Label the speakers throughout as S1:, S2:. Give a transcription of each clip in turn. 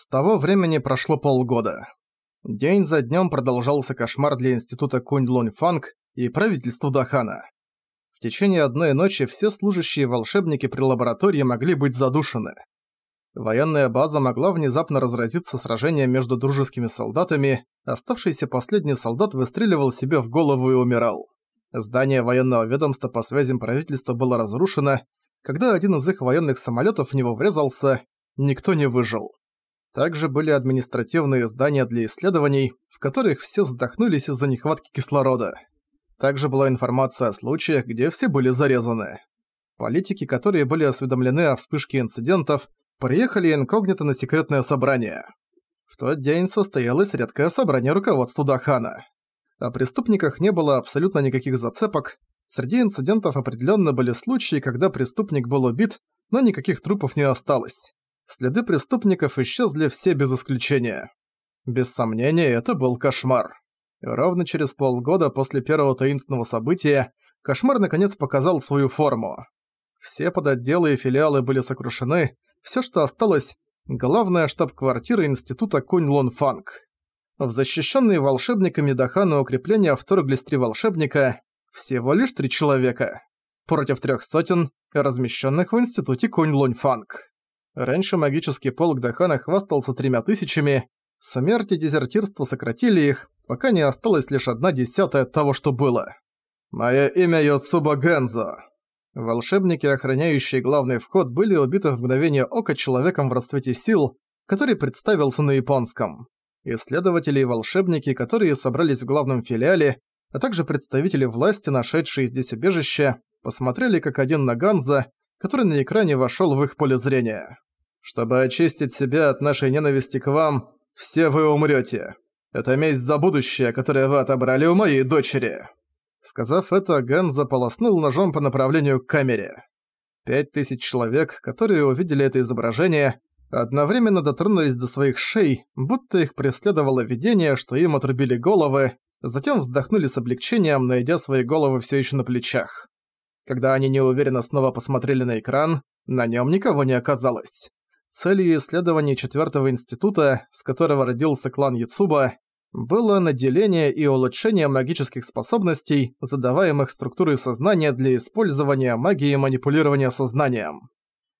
S1: С того времени прошло полгода. День за днем продолжался кошмар для института Кунь-Лунь-Фанг и правительства Дахана. В течение одной ночи все служащие волшебники при лаборатории могли быть задушены. Военная база могла внезапно разразиться сражением между дружескими солдатами, оставшийся последний солдат выстреливал себе в голову и умирал. Здание военного ведомства по связям правительства было разрушено, когда один из их военных самолетов в него врезался, никто не выжил. Также были административные здания для исследований, в которых все задохнулись из-за нехватки кислорода. Также была информация о случаях, где все были зарезаны. Политики, которые были осведомлены о вспышке инцидентов, приехали инкогнито на секретное собрание. В тот день состоялось редкое собрание руководства Дахана. О преступниках не было абсолютно никаких зацепок. Среди инцидентов определенно были случаи, когда преступник был убит, но никаких трупов не осталось. Следы преступников исчезли все без исключения. Без сомнения, это был кошмар. Ровно через полгода после первого таинственного события кошмар наконец показал свою форму. Все подотделы и филиалы были сокрушены, все, что осталось, главная штаб-квартира института Кунь-Лон-Фанг. В защищенные волшебниками Дахана укрепления вторглись три волшебника, всего лишь три человека, против трех сотен, размещенных в институте Кунь-Лунь-Фанг. Раньше магический полк Дахана хвастался тремя тысячами, смерть и дезертирство сократили их, пока не осталось лишь одна десятая того, что было. «Мое имя Йоцуба Гэнзо». Волшебники, охраняющие главный вход, были убиты в мгновение ока человеком в расцвете сил, который представился на японском. Исследователи и волшебники, которые собрались в главном филиале, а также представители власти, нашедшие здесь убежище, посмотрели как один на Ганза, который на экране вошел в их поле зрения. «Чтобы очистить себя от нашей ненависти к вам, все вы умрете. Это месть за будущее, которое вы отобрали у моей дочери». Сказав это, Ген заполоснул ножом по направлению к камере. Пять тысяч человек, которые увидели это изображение, одновременно дотронулись до своих шей, будто их преследовало видение, что им отрубили головы, затем вздохнули с облегчением, найдя свои головы все еще на плечах. Когда они неуверенно снова посмотрели на экран, на нем никого не оказалось. Целью исследований четвертого института, с которого родился клан Яцуба, было наделение и улучшение магических способностей, задаваемых структурой сознания для использования магии и манипулирования сознанием.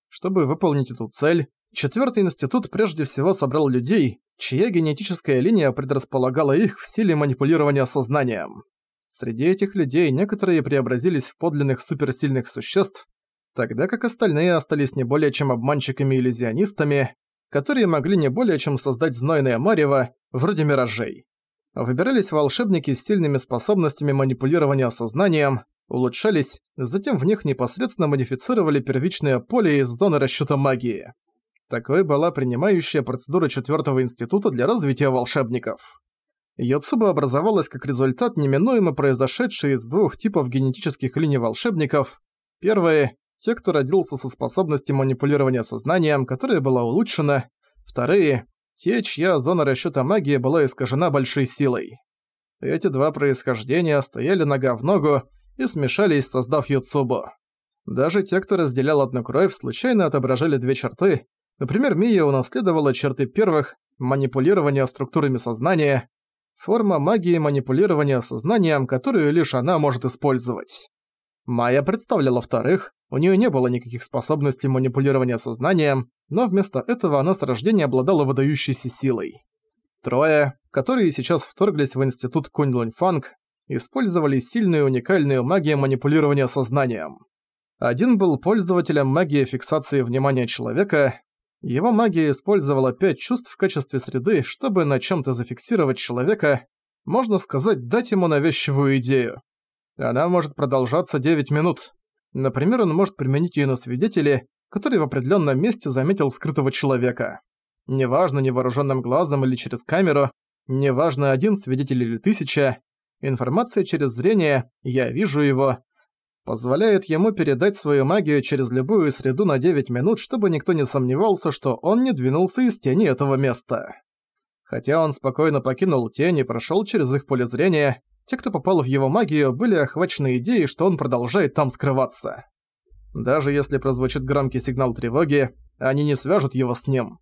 S1: Чтобы выполнить эту цель, четвертый институт прежде всего собрал людей, чья генетическая линия предрасполагала их в силе манипулирования сознанием. Среди этих людей некоторые преобразились в подлинных суперсильных существ, тогда как остальные остались не более чем обманщиками-иллюзионистами, которые могли не более чем создать знойное марево, вроде миражей. Выбирались волшебники с сильными способностями манипулирования сознанием, улучшались, затем в них непосредственно модифицировали первичное поле из зоны расчёта магии. Такой была принимающая процедура четвёртого института для развития волшебников. Йоцуба образовалась как результат неминуемо произошедшей из двух типов генетических линий волшебников. Первые – те, кто родился со способностью манипулирования сознанием, которая была улучшена. Вторые – те, чья зона расчёта магии была искажена большой силой. Эти два происхождения стояли нога в ногу и смешались, создав Йоцубу. Даже те, кто разделял одну кровь, случайно отображали две черты. Например, Мия унаследовала черты первых – манипулирование структурами сознания, Форма магии манипулирования сознанием, которую лишь она может использовать. Майя представляла вторых, у нее не было никаких способностей манипулирования сознанием, но вместо этого она с рождения обладала выдающейся силой. Трое, которые сейчас вторглись в институт Кунь-Лунь-Фанг, использовали сильную уникальную магию манипулирования сознанием. Один был пользователем магии фиксации внимания человека, его магия использовала пять чувств в качестве среды, чтобы на чем-то зафиксировать человека, можно сказать, дать ему навязчивую идею. Она может продолжаться 9 минут. Например, он может применить ее на свидетеле, который в определенном месте заметил скрытого человека. Неважно, невооруженным глазом или через камеру, неважно, один свидетель или тысяча, информация через зрение «я вижу его» позволяет ему передать свою магию через любую среду на 9 минут, чтобы никто не сомневался, что он не двинулся из тени этого места. Хотя он спокойно покинул тень и прошёл через их поле зрения, те, кто попал в его магию, были охвачены идеей, что он продолжает там скрываться. Даже если прозвучит громкий сигнал тревоги, они не свяжут его с ним.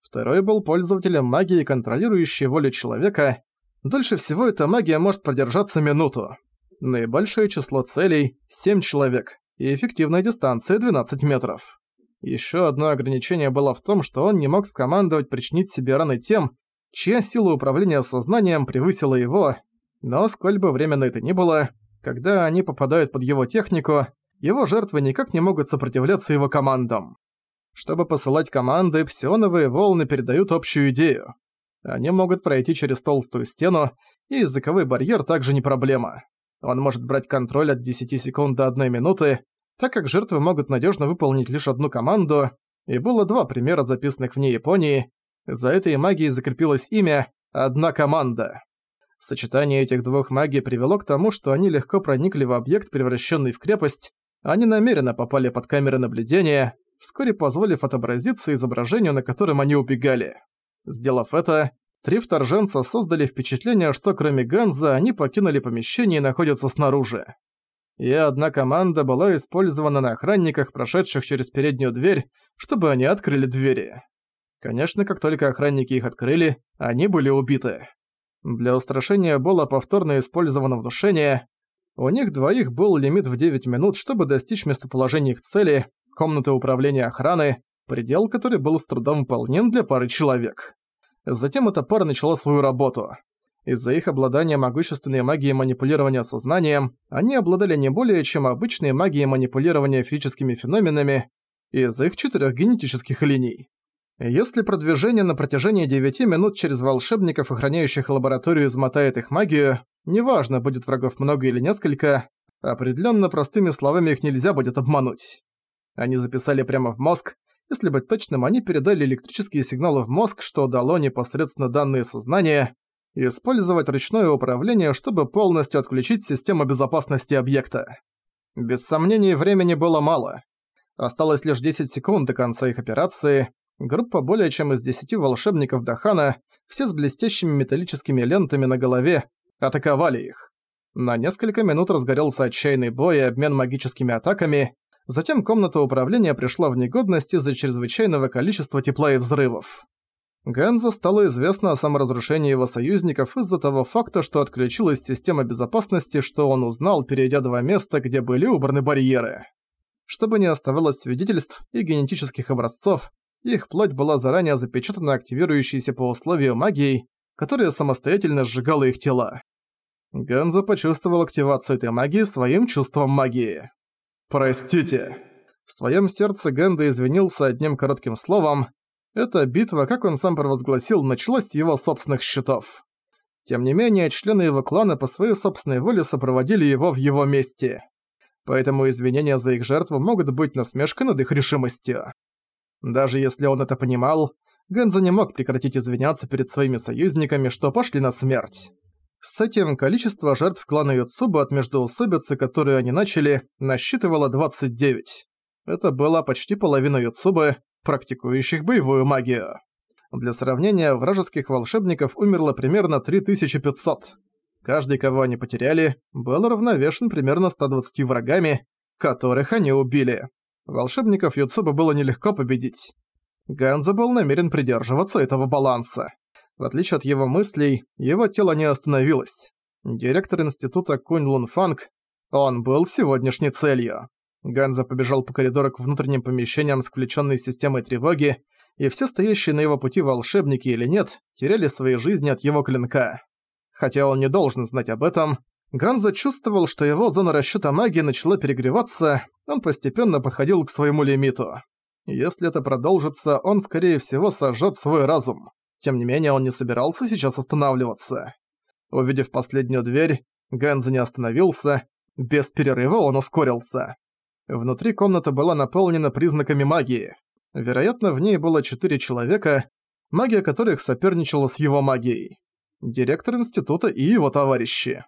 S1: Второй был пользователем магии, контролирующей волю человека. Дольше всего эта магия может продержаться минуту. Наибольшее число целей – 7 человек, и эффективная дистанция – 12 метров. Еще одно ограничение было в том, что он не мог скомандовать причинить себе раны тем, чья сила управления сознанием превысила его, но сколь бы временно это ни было, когда они попадают под его технику, его жертвы никак не могут сопротивляться его командам. Чтобы посылать команды, псионовые волны передают общую идею. Они могут пройти через толстую стену, и языковой барьер также не проблема. Он может брать контроль от 10 секунд до 1 минуты, так как жертвы могут надежно выполнить лишь одну команду, и было два примера, записанных вне Японии. За этой магией закрепилось имя «Одна команда». Сочетание этих двух магий привело к тому, что они легко проникли в объект, превращенный в крепость, они намеренно попали под камеры наблюдения, вскоре позволив отобразиться изображению, на котором они убегали. Сделав это, три вторженца создали впечатление, что кроме Ганза они покинули помещение и находятся снаружи. И одна команда была использована на охранниках, прошедших через переднюю дверь, чтобы они открыли двери. Конечно, как только охранники их открыли, они были убиты. Для устрашения было повторно использовано внушение. У них двоих был лимит в 9 минут, чтобы достичь местоположения их цели, комнаты управления охраны, предел, который был с трудом выполнен для пары человек. Затем эта пара начала свою работу. Из-за их обладания могущественной магией манипулирования сознанием, они обладали не более чем обычной магией манипулирования физическими феноменами из их четырех генетических линий. Если продвижение на протяжении 9 минут через волшебников, охраняющих лабораторию, измотает их магию, неважно, будет врагов много или несколько, определенно простыми словами их нельзя будет обмануть. Они записали прямо в мозг, если быть точным, они передали электрические сигналы в мозг, что дало непосредственно данные сознания, и использовать ручное управление, чтобы полностью отключить систему безопасности объекта. Без сомнений, времени было мало. Осталось лишь 10 секунд до конца их операции, Группа более чем из десяти волшебников Дахана, все с блестящими металлическими лентами на голове, атаковали их. На несколько минут разгорелся отчаянный бой и обмен магическими атаками, затем комната управления пришла в негодность из-за чрезвычайного количества тепла и взрывов. Ганза стало известно о саморазрушении его союзников из-за того факта, что отключилась система безопасности, что он узнал, перейдя два места, где были убраны барьеры. Чтобы не оставалось свидетельств и генетических образцов, их плоть была заранее запечатана активирующейся по условию магией, которая самостоятельно сжигала их тела. Ганзо почувствовал активацию этой магии своим чувством магии. «Простите». В своем сердце Гэнда извинился одним коротким словом. Эта битва, как он сам провозгласил, началась с его собственных счетов. Тем не менее, члены его клана по своей собственной воле сопроводили его в его месте. Поэтому извинения за их жертву могут быть насмешкой над их решимостью. Даже если он это понимал, Гэнзо не мог прекратить извиняться перед своими союзниками, что пошли на смерть. С этим количество жертв клана Юцуба от междоусобицы, которую они начали, насчитывало 29. Это была почти половина Юцубы, практикующих боевую магию. Для сравнения, вражеских волшебников умерло примерно 3500. Каждый, кого они потеряли, был равновешен примерно 120 врагами, которых они убили. Волшебников Юцуба было нелегко победить. Ганза был намерен придерживаться этого баланса. В отличие от его мыслей, его тело не остановилось. Директор института Кунь Лун Фанг, он был сегодняшней целью. Ганза побежал по коридору к внутренним помещениям с включенной системой тревоги, и все стоящие на его пути волшебники или нет, теряли свои жизни от его клинка. Хотя он не должен знать об этом, Ганза чувствовал, что его зона расчёта магии начала перегреваться, он постепенно подходил к своему лимиту. Если это продолжится, он, скорее всего, сожжёт свой разум. Тем не менее, он не собирался сейчас останавливаться. Увидев последнюю дверь, Ганза не остановился, без перерыва он ускорился. Внутри комната была наполнена признаками магии. Вероятно, в ней было четыре человека, магия которых соперничала с его магией. Директор института и его товарищи.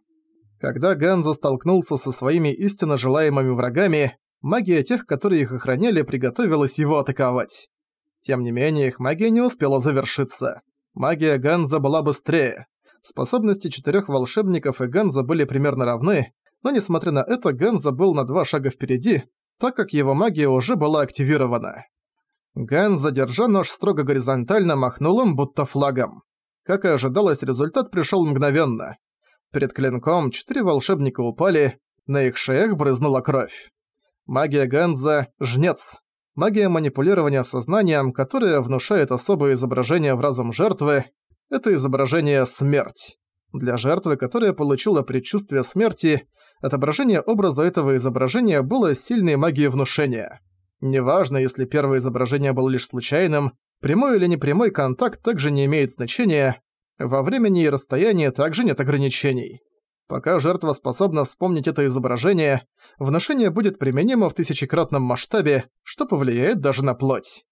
S1: Когда Ганзо столкнулся со своими истинно желаемыми врагами, магия тех, которые их охраняли, приготовилась его атаковать. Тем не менее, их магия не успела завершиться. Магия Ганза была быстрее. Способности четырех волшебников и Ганза были примерно равны, но несмотря на это, Ганза был на два шага впереди, так как его магия уже была активирована. Гэн, задержа нож строго горизонтально, махнул им, будто флагом. Как и ожидалось, результат пришел мгновенно. Перед клинком четыре волшебника упали, на их шеях брызнула кровь. Магия Гэнза – жнец. Магия манипулирования сознанием, которая внушает особое изображение в разум жертвы – это изображение «смерть». Для жертвы, которая получила предчувствие смерти, отображение образа этого изображения было сильной магией внушения. Неважно, если первое изображение было лишь случайным, прямой или непрямой контакт также не имеет значения, во времени и расстоянии также нет ограничений. Пока жертва способна вспомнить это изображение, внушение будет применимо в тысячекратном масштабе, что повлияет даже на плоть.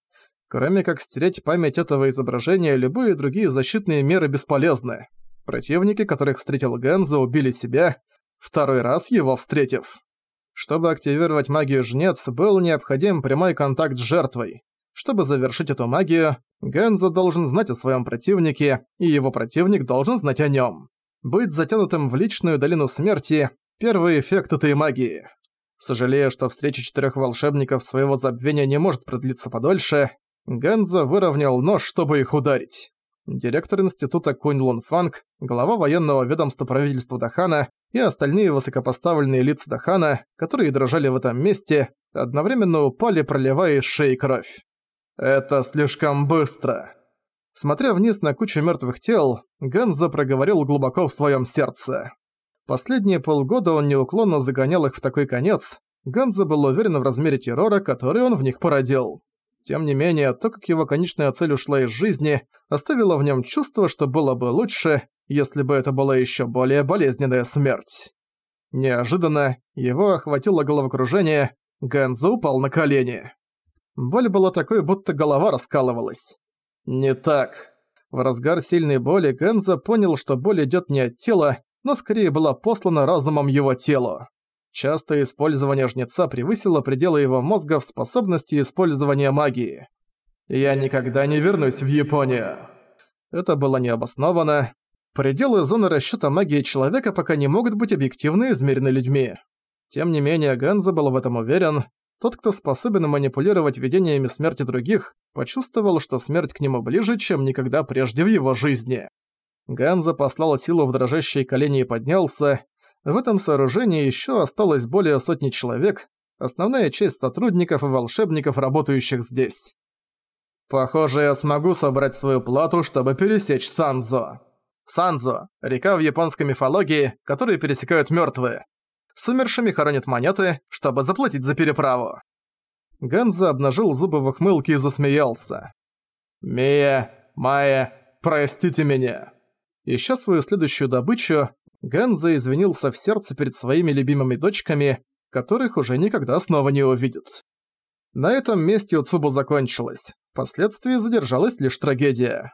S1: Кроме как стереть память этого изображения, любые другие защитные меры бесполезны. Противники, которых встретил Гэнзо, убили себя, второй раз его встретив. Чтобы активировать магию Жнец, был необходим прямой контакт с жертвой. Чтобы завершить эту магию, Гэнзо должен знать о своем противнике, и его противник должен знать о нем. Быть затянутым в личную долину смерти – первый эффект этой магии. Сожалея, что встреча четырех волшебников своего забвения не может продлиться подольше, Гэнзо выровнял нож, чтобы их ударить. Директор института Кунь Лун Фанг, глава военного ведомства правительства Дахана и остальные высокопоставленные лица Дахана, которые дрожали в этом месте, одновременно упали, проливая из шеи кровь. «Это слишком быстро!» Смотря вниз на кучу мертвых тел, Ганза проговорил глубоко в своем сердце. Последние полгода он неуклонно загонял их в такой конец, Ганза был уверен в размере террора, который он в них породил. Тем не менее, то, как его конечная цель ушла из жизни, оставило в нем чувство, что было бы лучше, если бы это была еще более болезненная смерть. Неожиданно его охватило головокружение, Ганза упал на колени. Боль была такой, будто голова раскалывалась. Не так. В разгар сильной боли Гэнза понял, что боль идёт не от тела, но скорее была послана разумом его телу. Частое использование жнеца превысило пределы его мозга в способности использования магии. «Я никогда не вернусь в Японию». Это было необоснованно, Пределы зоны расчёта магии человека пока не могут быть объективно измерены людьми. Тем не менее, Ганза был в этом уверен. Тот, кто способен манипулировать видениями смерти других, почувствовал, что смерть к нему ближе, чем никогда прежде в его жизни. Ганза послал силу в дрожащие колени и поднялся. В этом сооружении ещё осталось более сотни человек, основная часть сотрудников и волшебников, работающих здесь. «Похоже, я смогу собрать свою плату, чтобы пересечь Санзо», Санзо – река в японской мифологии, которую пересекают мёртвые. С умершими хоронят монеты, чтобы заплатить за переправу. Ганза обнажил зубы в ухмылке и засмеялся. «Мия, Майя, простите меня!» Ища свою следующую добычу, Ганза извинился в сердце перед своими любимыми дочками, которых уже никогда снова не увидит. На этом месте Уцубу закончилась. Впоследствии задержалась лишь трагедия.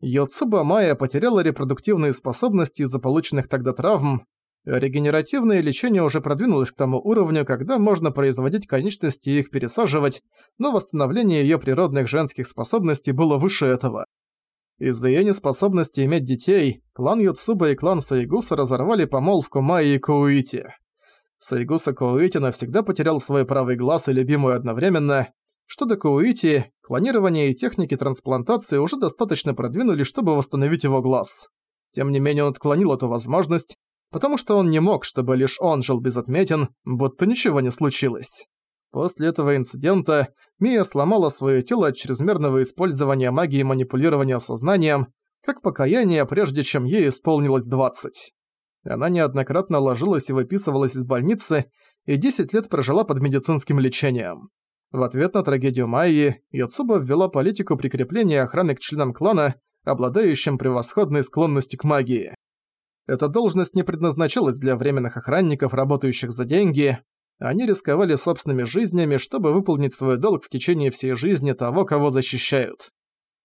S1: Йоцуба Майя потеряла репродуктивные способности из-за полученных тогда травм. Регенеративное лечение уже продвинулось к тому уровню, когда можно производить конечности и их пересаживать, но восстановление её природных женских способностей было выше этого. Из-за её неспособности иметь детей, клан Юцуба и клан Сайгуса разорвали помолвку Майи и Коуити. Сайгуса Коуити навсегда потерял свой правый глаз и любимую одновременно, что до Коуити, клонирование и техники трансплантации уже достаточно продвинули, чтобы восстановить его глаз. Тем не менее он отклонил эту возможность, потому что он не мог, чтобы лишь он жил без отметин, будто ничего не случилось. После этого инцидента Мия сломала свое тело от чрезмерного использования магии манипулирования сознанием, как покаяние, прежде чем ей исполнилось 20. Она неоднократно ложилась и выписывалась из больницы, и 10 лет прожила под медицинским лечением. В ответ на трагедию Майи, Йоцуба ввела политику прикрепления охраны к членам клана, обладающим превосходной склонностью к магии. Эта должность не предназначалась для временных охранников, работающих за деньги. Они рисковали собственными жизнями, чтобы выполнить свой долг в течение всей жизни того, кого защищают.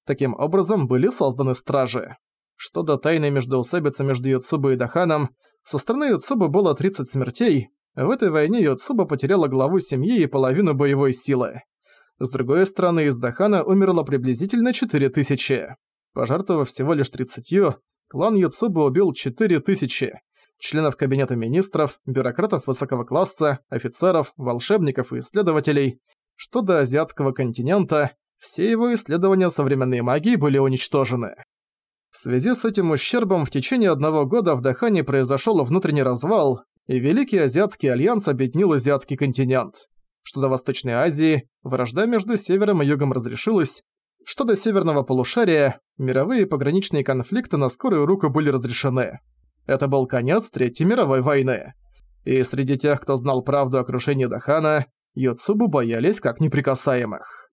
S1: Таким образом были созданы стражи. Что до тайной междоусобицы между Юцубой и Даханом, со стороны Юцубы было 30 смертей, в этой войне Йоцуба потеряла главу семьи и половину боевой силы. С другой стороны, из Дахана умерло приблизительно 4000. Пожертвовав всего лишь 30, клан Йоцуба убил 4000 членов Кабинета Министров, бюрократов высокого класса, офицеров, волшебников и исследователей. Что до азиатского континента, Все его исследования современной магии были уничтожены. В связи с этим ущербом в течение одного года в Дахане произошел внутренний развал, и Великий Азиатский Альянс объединил Азиатский континент. Что до Восточной Азии, вражда между Севером и Югом разрешилась, что до Северного полушария, мировые пограничные конфликты на скорую руку были разрешены. Это был конец Третьей мировой войны. И среди тех, кто знал правду о крушении Дахана, Йоцубу боялись как неприкасаемых.